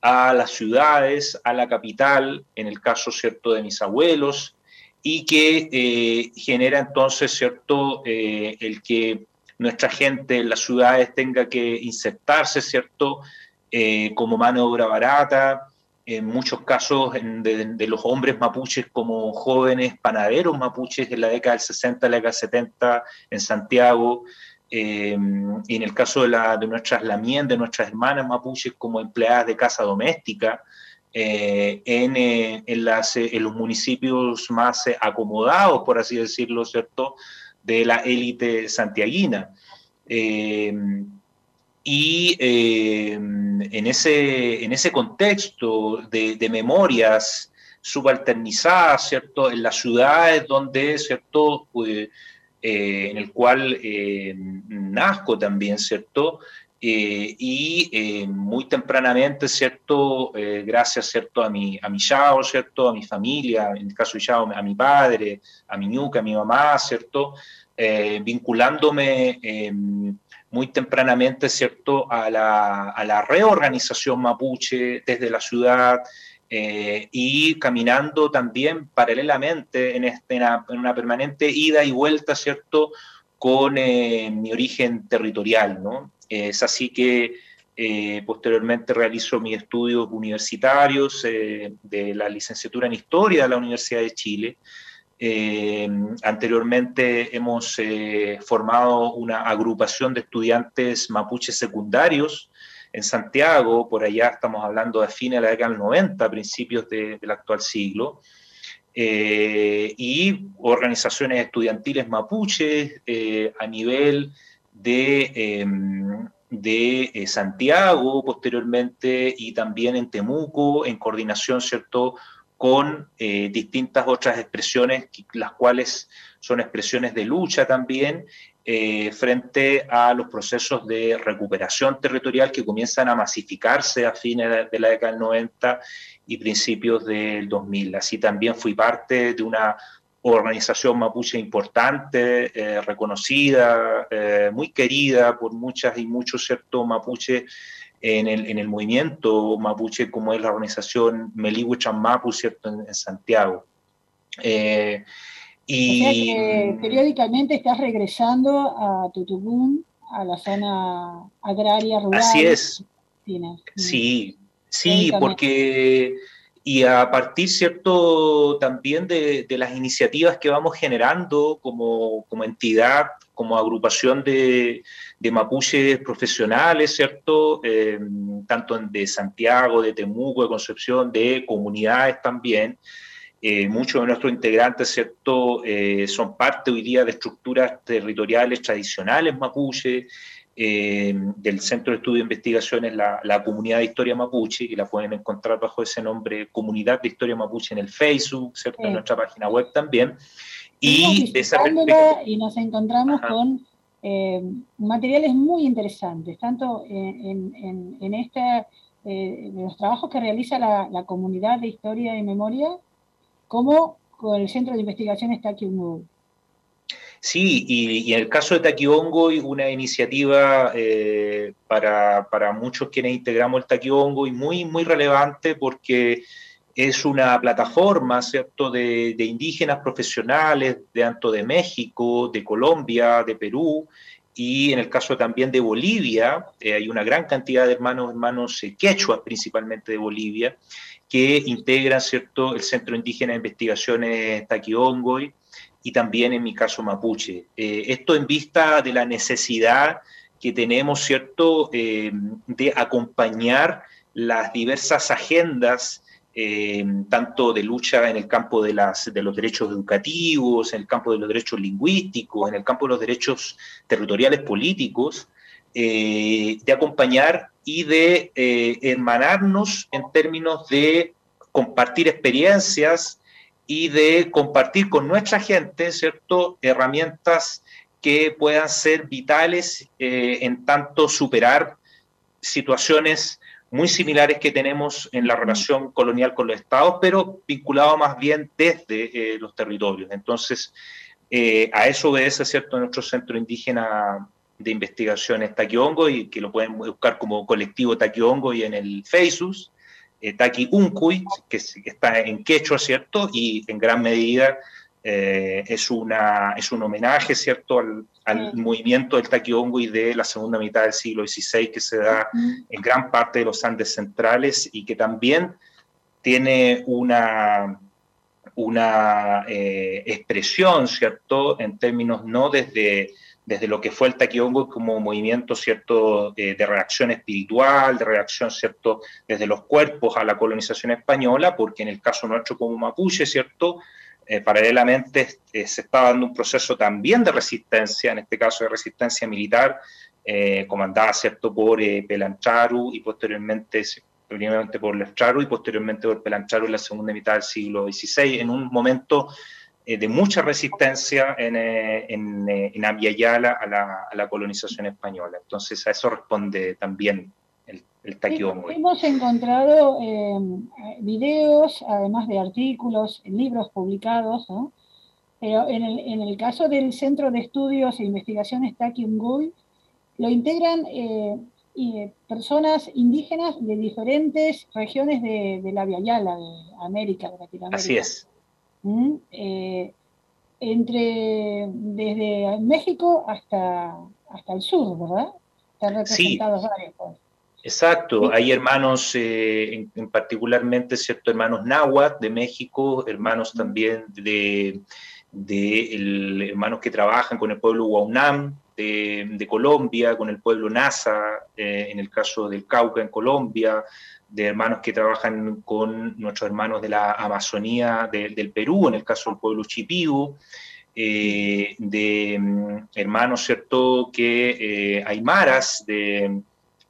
a las ciudades, a la capital, en el caso ¿cierto? de mis abuelos, y que eh, genera entonces ¿cierto? el que nuestra gente en las ciudades tenga que insertarse ¿cierto? como mano de obra barata, en muchos casos de, de, los hombres mapuches como jóvenes panaderos mapuches en la década del 60, la década del 70 en Santiago, eh, y en el caso de, la, de nuestras lamien, de nuestras hermanas mapuches como empleadas de casa doméstica, eh, en, eh, en, los municipios más acomodados, por así decirlo, ¿cierto?, de la élite santiaguina. Y eh, en, ese, en ese contexto de, de, memorias subalternizadas, ¿cierto? En las ciudades donde, ¿cierto? Eh, en el cual eh, nazco también, ¿cierto? y muy tempranamente, ¿cierto? gracias, ¿cierto? A mi, a mi yao, ¿cierto? A mi familia, en el caso de yao, a mi padre, a mi ñuca, a mi mamá, ¿cierto? vinculándome muy tempranamente, ¿cierto?, a la, a la reorganización mapuche desde la ciudad eh, y caminando también paralelamente en, este, una, en, una, permanente ida y vuelta, ¿cierto?, con eh, mi origen territorial, ¿no? Es así que eh, posteriormente realizo mis estudios universitarios eh, de la licenciatura en Historia de la Universidad de Chile, eh, anteriormente hemos formado una agrupación de estudiantes mapuches secundarios en Santiago, por allá estamos hablando de fines de la década del 90, principios de, del actual siglo, y organizaciones estudiantiles mapuches a nivel de, em, de Santiago posteriormente y también en Temuco, en coordinación, ¿cierto?, con distintas otras expresiones, las cuales son expresiones de lucha también eh, frente a los procesos de recuperación territorial que comienzan a masificarse a fines de, la década del 90 y principios del 2000. Así también fui parte de una organización mapuche importante, eh, reconocida, eh, muy querida por muchas y muchos ciertos mapuches en el, en el, movimiento mapuche, como es la organización Melihuechan Mapu, ¿cierto?, en, Santiago. Y... periódicamente estás regresando a Tutubún, a la zona agraria rural. Así es. Sí, sí, porque y a partir, ¿cierto?, también de, las iniciativas que vamos generando como, entidad, como agrupación de, de mapuches profesionales, ¿cierto?, eh, tanto de Santiago, de Temuco, de Concepción, de comunidades también, eh, muchos de nuestros integrantes, ¿cierto?, eh, son parte hoy día de estructuras territoriales tradicionales mapuche, eh, del Centro de Estudio de Investigaciones, la, la, Comunidad de Historia Mapuche, y la pueden encontrar bajo ese nombre, Comunidad de Historia Mapuche en el Facebook, ¿cierto?, en nuestra página web también. Y, y nos encontramos con materiales muy interesantes, tanto en, en, en esta, los trabajos que realiza la, la Comunidad de Historia y Memoria, como con el Centro de Investigaciones Taquiongo. Sí, y, en el caso de Taquiongo, una iniciativa eh, para, para, muchos quienes integramos el Taquiongo y muy, muy relevante porque es una plataforma, ¿cierto?, de, de indígenas profesionales, de tanto de México, de Colombia, de Perú, y en el caso también de Bolivia, eh, hay una gran cantidad de hermanos, hermanos eh, quechua, principalmente de Bolivia, que integran ¿cierto? el Centro Indígena de Investigaciones Taquiongoy y también en mi caso Mapuche. Eh, esto en vista de la necesidad que tenemos ¿cierto? Eh, de acompañar las diversas agendas, eh, tanto de lucha en el campo de, las, de los derechos educativos, en el campo de los derechos lingüísticos, en el campo de los derechos territoriales políticos, de acompañar y de eh, hermanarnos en términos de compartir experiencias y de compartir con nuestra gente, ¿cierto?, herramientas que puedan ser vitales eh, en tanto superar situaciones muy similares que tenemos en la relación colonial con los estados, pero vinculado más bien desde eh, los territorios. Entonces, a eso obedece, ¿cierto?, nuestro centro indígena de investigaciones Taquiongo y que lo pueden buscar como colectivo Taquiongo y en el Facebook, eh, Taqui Uncuy, que, está en quechua, ¿cierto? Y en gran medida eh, es, una, es un homenaje, ¿cierto?, al, movimiento del Taquiongo y de la segunda mitad del siglo XVI que se da en gran parte de los Andes centrales y que también tiene una, una eh, expresión, ¿cierto?, en términos no desde desde lo que fue el taquiongo como movimiento, ¿cierto?, de reacción espiritual, de reacción, ¿cierto?, desde los cuerpos a la colonización española, porque en el caso nuestro como mapuche, ¿cierto?, eh, paralelamente eh, se estaba dando un proceso también de resistencia, en este caso de resistencia militar, eh, comandada, ¿cierto?, por Pelancharu y posteriormente, primeramente por Lefcharu y posteriormente por Pelancharu en la segunda mitad del siglo XVI, en un momento eh, de mucha resistencia en, eh, en, eh, en a la, a la, colonización española. Entonces a eso responde también el, el Hemos encontrado videos, además de artículos, libros publicados, ¿no? pero en el, en el, caso del Centro de Estudios e Investigaciones Taquiungui, lo integran y, personas indígenas de diferentes regiones de, de la de América, de Latinoamérica. Así es. Eh, entre desde México hasta, hasta el sur, ¿verdad? Están representados varios. Pues. Exacto, hay hermanos, eh, en, particularmente, ¿cierto? Hermanos náhuatl de México, hermanos también de, de hermanos que trabajan con el pueblo Guaunam de, de Colombia, con el pueblo Nasa, eh, en el caso del Cauca en Colombia, hermanos que trabajan con nuestros hermanos de la Amazonía del Perú, en el caso del pueblo Chipiu, eh, de mm, hermanos, ¿cierto?, que hay maras de,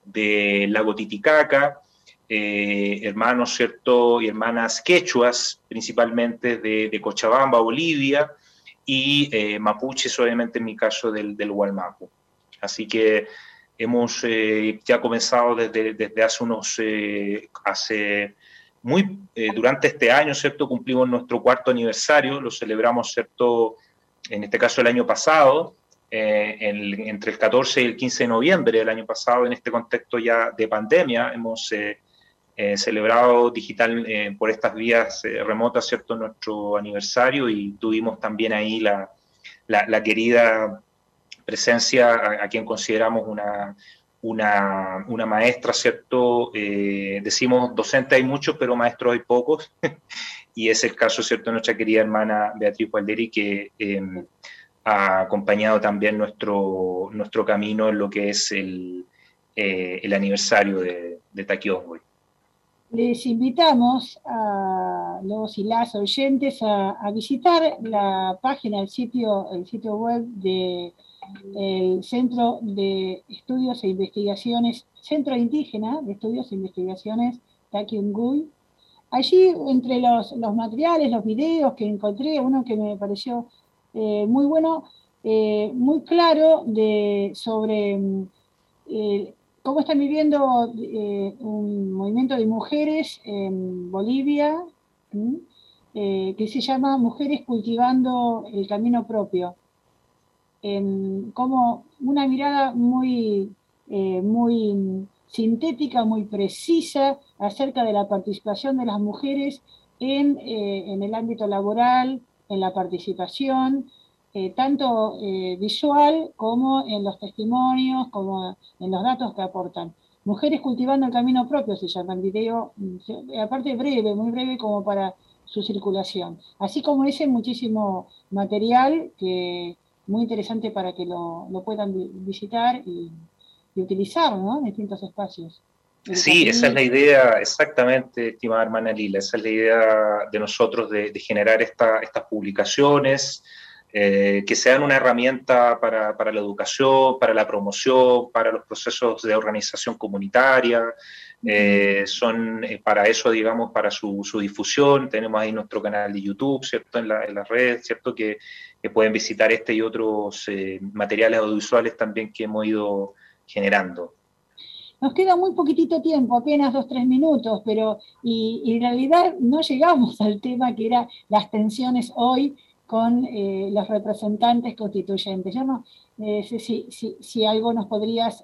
de Lago Titicaca, hermanos, ¿cierto?, y hermanas quechuas, principalmente de, de Cochabamba, Bolivia, y mapuches, obviamente, en mi caso, del, del Hualmapu. Así que hemos eh, ya comenzado desde, desde hace unos, eh, hace muy, eh, durante este año, ¿cierto? Cumplimos nuestro cuarto aniversario, lo celebramos, ¿cierto? En este caso el año pasado, entre el 14 y el 15 de noviembre del año pasado, en este contexto ya de pandemia, hemos celebrado digital por estas vías remotas, ¿cierto? Nuestro aniversario y tuvimos también ahí la, la, la querida presencia a, quien consideramos una, una, una maestra, ¿cierto? Eh, decimos docente hay muchos, pero maestros hay pocos, *laughs* y es el caso, ¿cierto?, de nuestra querida hermana Beatriz Valderi, que em, ha acompañado también nuestro, nuestro camino en lo que es el, eh, el aniversario de, de Les invitamos a los y las oyentes a, a visitar la página, el sitio, el sitio web de el Centro de Estudios e Investigaciones, Centro Indígena de Estudios e Investigaciones Takiungui. Allí, entre los, los, materiales, los videos que encontré, uno que me pareció eh, muy bueno, eh, muy claro de, sobre eh, cómo están viviendo un movimiento de mujeres en Bolivia, que se llama Mujeres Cultivando el Camino Propio como una mirada muy, eh, muy sintética, muy precisa acerca de la participación de las mujeres en, eh, en el ámbito laboral, en la participación, eh, tanto visual como en los testimonios, como en los datos que aportan. Mujeres cultivando el camino propio se llama el video, mm, aparte breve, muy breve como para su circulación. Así como ese muchísimo material que muy interesante para que lo, lo puedan visitar y, utilizar ¿no? en distintos espacios. Sí, esa es la idea, exactamente, estimada hermana Lila, esa es la idea de nosotros de, generar esta, estas publicaciones, eh, que sean una herramienta para, para, la educación, para la promoción, para los procesos de organización comunitaria, eh, son eh, para eso, digamos, para su, su, difusión. Tenemos ahí nuestro canal de YouTube, ¿cierto? En, la, en redes, ¿cierto? Que, que pueden visitar este y otros eh, materiales audiovisuales también que hemos ido generando. Nos queda muy poquitito tiempo, apenas dos, tres minutos, pero y, en realidad no llegamos al tema que era las tensiones hoy con los representantes constituyentes. Yo no sé si, si, si, algo nos podrías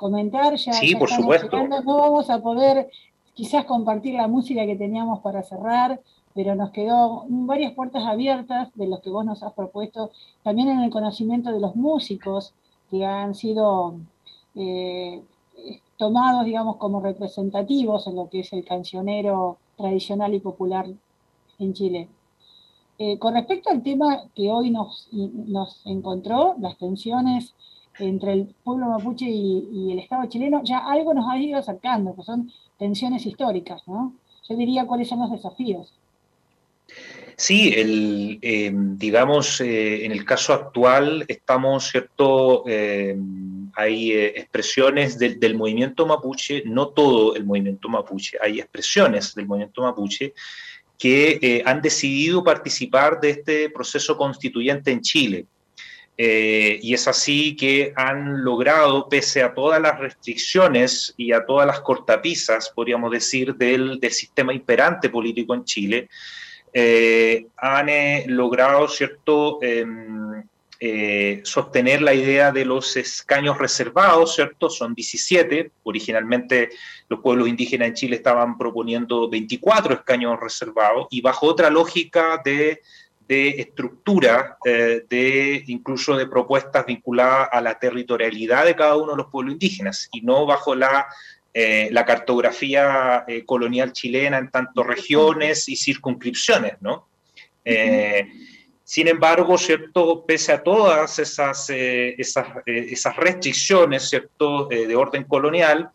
comentar. Ya, sí, por supuesto. no vamos a poder quizás compartir la música que teníamos para cerrar, pero nos quedó varias puertas abiertas de los que vos nos has propuesto, también en el conocimiento de los músicos que han sido eh, tomados, digamos, como representativos en lo que es el cancionero tradicional y popular en Chile. Eh, con respecto al tema que hoy nos, nos encontró, las tensiones entre el pueblo mapuche y, el Estado chileno, ya algo nos ha ido acercando, que son tensiones históricas, ¿no? Yo diría cuáles son los desafíos. Sí, el, eh, digamos, eh, en el caso actual estamos, ¿cierto? Eh, hay expresiones del, movimiento mapuche, no todo el movimiento mapuche, hay expresiones del movimiento mapuche que han decidido participar de este proceso constituyente en Chile. Y es así que han logrado, pese a todas las restricciones y a todas las cortapisas, podríamos decir, del, sistema imperante político en Chile, eh, han eh, logrado cierto em, eh, sostener la idea de los escaños reservados, ¿cierto? Son 17. Originalmente los pueblos indígenas en Chile estaban proponiendo 24 escaños reservados y bajo otra lógica de, de estructura, de incluso de propuestas vinculadas a la territorialidad de cada uno de los pueblos indígenas y no bajo la eh, la cartografía eh, colonial chilena en tanto regiones y circunscripciones, ¿no? Eh, sin embargo, ¿cierto? Pese a todas esas, esas, esas, restricciones, ¿cierto? de orden colonial,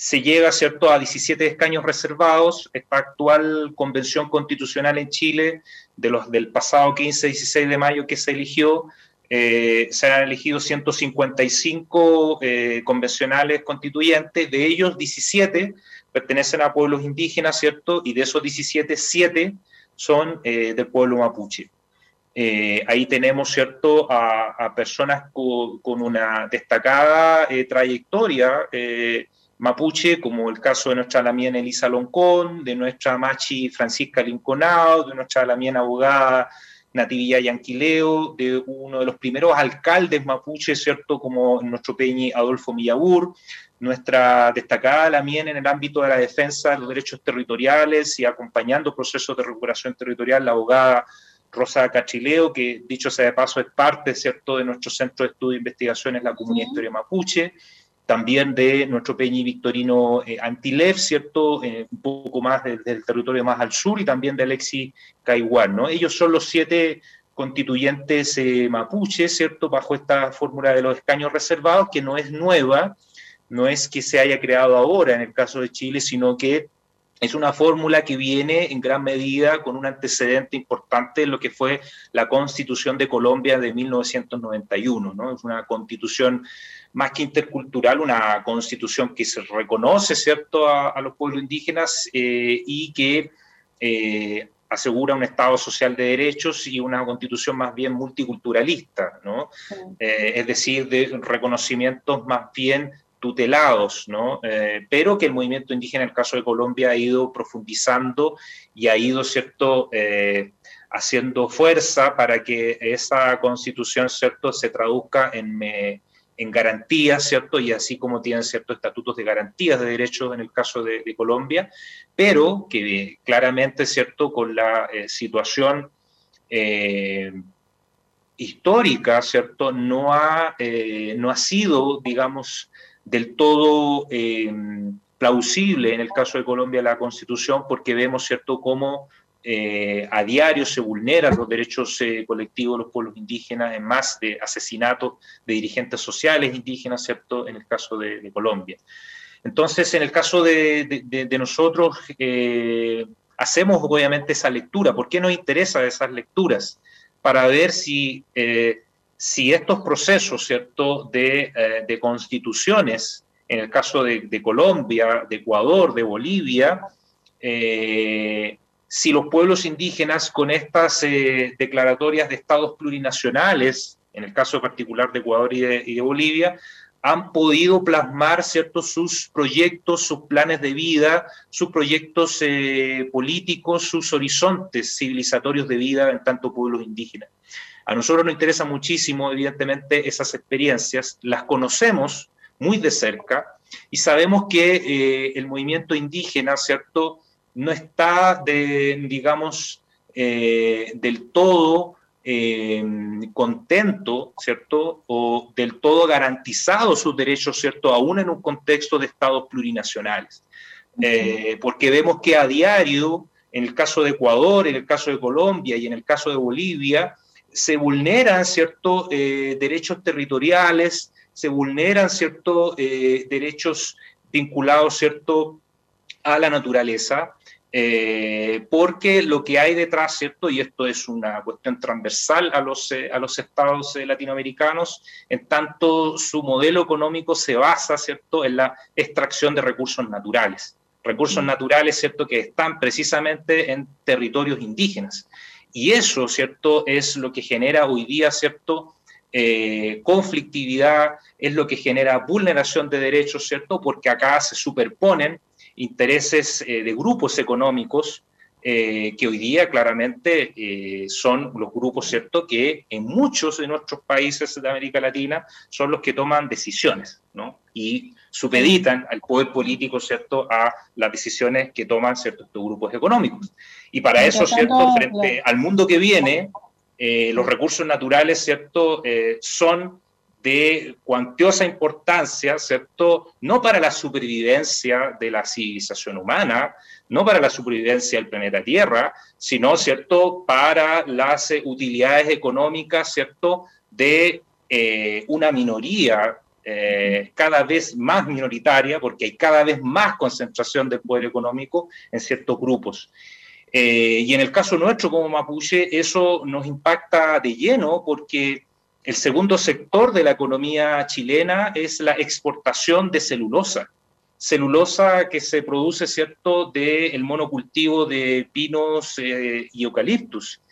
se llega, ¿cierto?, a 17 escaños reservados. Esta actual convención constitucional en Chile, de los, del pasado 15-16 de mayo que se eligió, eh, se han elegido 155 eh, convencionales constituyentes, de ellos 17 pertenecen a pueblos indígenas, ¿cierto? Y de esos 17, 7 son eh, del pueblo mapuche. ahí tenemos, ¿cierto?, a, personas con, una destacada trayectoria mapuche, como el caso de nuestra lamien Elisa Loncón, de nuestra machi Francisca Linconado, de nuestra lamien abogada Nativilla Yanquileo, de uno de los primeros alcaldes mapuche, ¿cierto? Como nuestro peñi Adolfo Millabur, nuestra destacada lamien en el ámbito de la defensa de los derechos territoriales y acompañando procesos de recuperación territorial, la abogada Rosa Cachileo, que dicho sea de paso es parte, ¿cierto?, de nuestro centro de estudio e investigaciones, la comunidad historia mapuche también de nuestro Peñi Victorino eh, Antilev, ¿cierto? Eh, un poco más del territorio más al sur y también de Alexi Caiwan, ¿no? Ellos son los siete constituyentes eh, mapuches, ¿cierto? Bajo esta fórmula de los escaños reservados, que no es nueva, no es que se haya creado ahora en el caso de Chile, sino que es una fórmula que viene en gran medida con un antecedente importante en lo que fue la Constitución de Colombia de 1991, ¿no? Es una constitución más que intercultural, una constitución que se reconoce, ¿cierto?, a, los pueblos indígenas eh, y que eh, asegura un Estado social de derechos y una constitución más bien multiculturalista, ¿no? Eh, es decir, de reconocimientos más bien tutelados, ¿no? pero que el movimiento indígena en el caso de Colombia ha ido profundizando y ha ido, ¿cierto?, haciendo fuerza para que esa constitución, ¿cierto?, se traduzca en, en garantías, ¿cierto? Y así como tienen ciertos estatutos de garantías de derechos en el caso de, Colombia, pero que claramente, ¿cierto? Con la eh, situación eh, histórica, ¿cierto? No ha, eh, no ha sido, digamos, del todo plausible en el caso de Colombia la constitución, porque vemos, ¿cierto?, cómo eh, a diario se vulneran los derechos eh, colectivos de los pueblos indígenas en más de asesinatos de dirigentes sociales indígenas, ¿cierto?, en el caso de, Colombia. Entonces, en el caso de, nosotros, eh, hacemos obviamente esa lectura. ¿Por qué nos interesa esas lecturas? Para ver si, si estos procesos, ¿cierto?, de, constituciones, en el caso de, Colombia, de Ecuador, de Bolivia, si los pueblos indígenas con estas eh, declaratorias de estados plurinacionales, en el caso particular de Ecuador y de, Bolivia, han podido plasmar ciertos sus proyectos, sus planes de vida, sus proyectos eh, políticos, sus horizontes civilizatorios de vida en tanto pueblos indígenas. A nosotros nos interesa muchísimo, evidentemente, esas experiencias, las conocemos muy de cerca y sabemos que eh, el movimiento indígena, ¿cierto?, no está, de, digamos, eh, del todo eh, contento, ¿cierto? O del todo garantizado sus derechos, ¿cierto? Aún en un contexto de estados plurinacionales. Eh, porque vemos que a diario, en el caso de Ecuador, en el caso de Colombia y en el caso de Bolivia, se vulneran, ¿cierto? derechos territoriales, se vulneran, ¿cierto? derechos vinculados, ¿cierto? a la naturaleza, eh, porque lo que hay detrás, ¿cierto? Y esto es una cuestión transversal a los, eh, a los estados eh, latinoamericanos, en tanto su modelo económico se basa, ¿cierto?, en la extracción de recursos naturales. Recursos mm. naturales, ¿cierto?, que están precisamente en territorios indígenas. Y eso, ¿cierto?, es lo que genera hoy día, ¿cierto?, conflictividad, es lo que genera vulneración de derechos, ¿cierto? Porque acá se superponen intereses eh, de grupos económicos eh, que hoy día claramente eh, son los grupos, ¿cierto?, que en muchos de nuestros países de América Latina son los que toman decisiones, ¿no? Y supeditan al poder político, ¿cierto?, a las decisiones que toman, ¿cierto?, estos grupos económicos. Y para eso, ¿cierto?, frente al mundo que viene, los recursos naturales, ¿cierto?, son de cuantiosa importancia, ¿cierto? No para la supervivencia de la civilización humana, no para la supervivencia del planeta Tierra, sino, ¿cierto?, para las utilidades económicas, ¿cierto?, de eh, una minoría eh, cada vez más minoritaria, porque hay cada vez más concentración del poder económico en ciertos grupos. Eh, y en el caso nuestro como mapuche, eso nos impacta de lleno porque el segundo sector de la economía chilena es la exportación de celulosa. Celulosa que se produce, ¿cierto?, del monocultivo de pinos eh, y eucaliptus,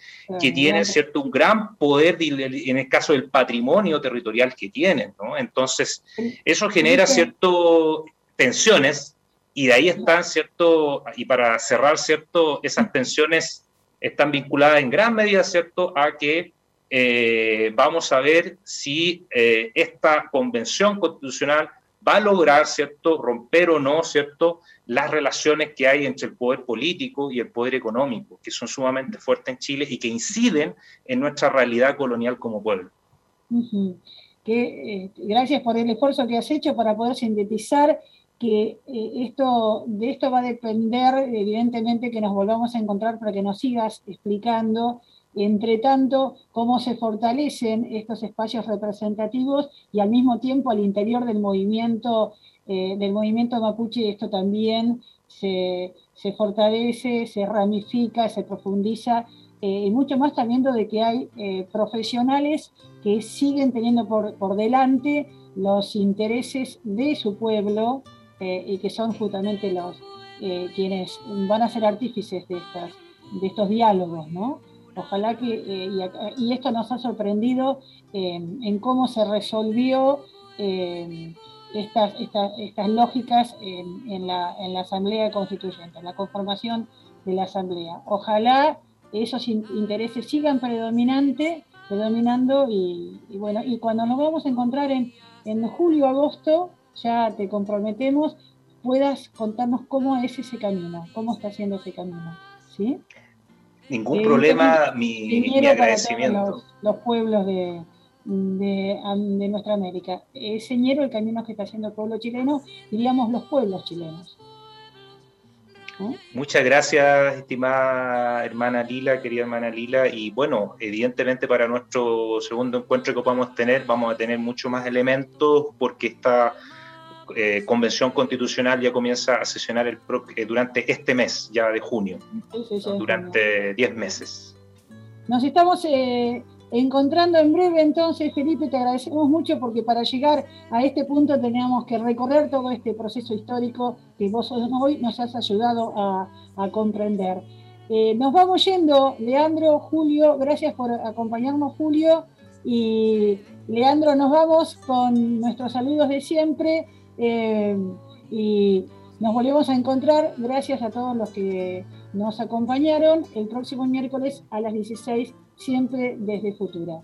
que tienen, ¿cierto?, un gran poder en el caso del patrimonio territorial que tienen, ¿no? Entonces, eso genera, ¿cierto?, tensiones y de ahí están, ¿cierto? Y para cerrar, ¿cierto? Esas tensiones están vinculadas en gran medida, ¿cierto? A que eh, vamos a ver si eh, esta convención constitucional va a lograr, ¿cierto? Romper o no, ¿cierto? Las relaciones que hay entre el poder político y el poder económico, que son sumamente fuertes en Chile y que inciden en nuestra realidad colonial como pueblo. eh, gracias por el esfuerzo que has hecho para poder sintetizar que eh, esto, de esto va a depender, evidentemente, que nos volvamos a encontrar para que nos sigas explicando, entre tanto, cómo se fortalecen estos espacios representativos y al mismo tiempo al interior del movimiento, eh, del movimiento mapuche esto también se, fortalece, se ramifica, se profundiza, eh, y mucho más también de que hay profesionales que siguen teniendo por, por delante los intereses de su pueblo, eh, y que son justamente los eh, quienes van a ser artífices de, estas, de estos diálogos, ¿no? Ojalá que, eh, y, esto nos ha sorprendido en cómo se resolvió estas, estas, lógicas en, la, en, la, Asamblea Constituyente, en la conformación de la Asamblea. Ojalá esos intereses sigan predominante, predominando y, bueno, y cuando nos vamos a encontrar en, en julio, agosto, ya te comprometemos, puedas contarnos cómo es ese camino, cómo está haciendo ese camino. ¿sí? Ningún problema, mi, agradecimiento. Los, pueblos de, de, nuestra América. Es señero el camino que está haciendo el pueblo chileno, diríamos los pueblos chilenos. Muchas gracias, estimada hermana Lila, querida hermana Lila. Y bueno, evidentemente para nuestro segundo encuentro que a tener, vamos a tener mucho más elementos porque está eh, convención constitucional ya comienza a sesionar el eh, durante este mes, ya de junio, durante 10 meses. Nos estamos eh, encontrando en breve, entonces, Felipe, te agradecemos mucho porque para llegar a este punto teníamos que recorrer todo este proceso histórico que vos hoy nos has ayudado a, a comprender. nos vamos yendo, Leandro, Julio, gracias por acompañarnos, Julio. Y Leandro, nos vamos con nuestros saludos de siempre eh, y nos volvemos a encontrar gracias a todos los que nos acompañaron el próximo miércoles a las 16, siempre desde Futura.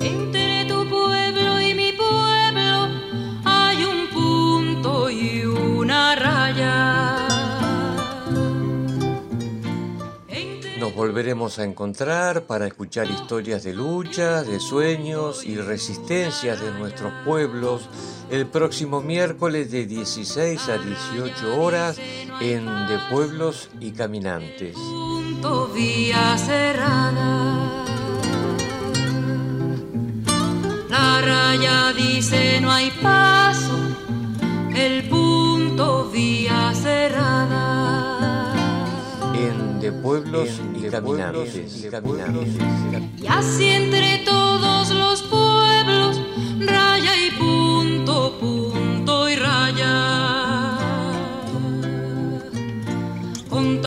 Entre tu pueblo y mi pueblo volveremos a encontrar para escuchar historias de lucha, de sueños y resistencias de nuestros pueblos el próximo miércoles de 16 a 18 horas en De Pueblos y Caminantes. vía cerrada. La raya dice no hay paso, el punto vía cerrada de pueblos y de caminantes. Y así entre todos los pueblos, raya y punto. punto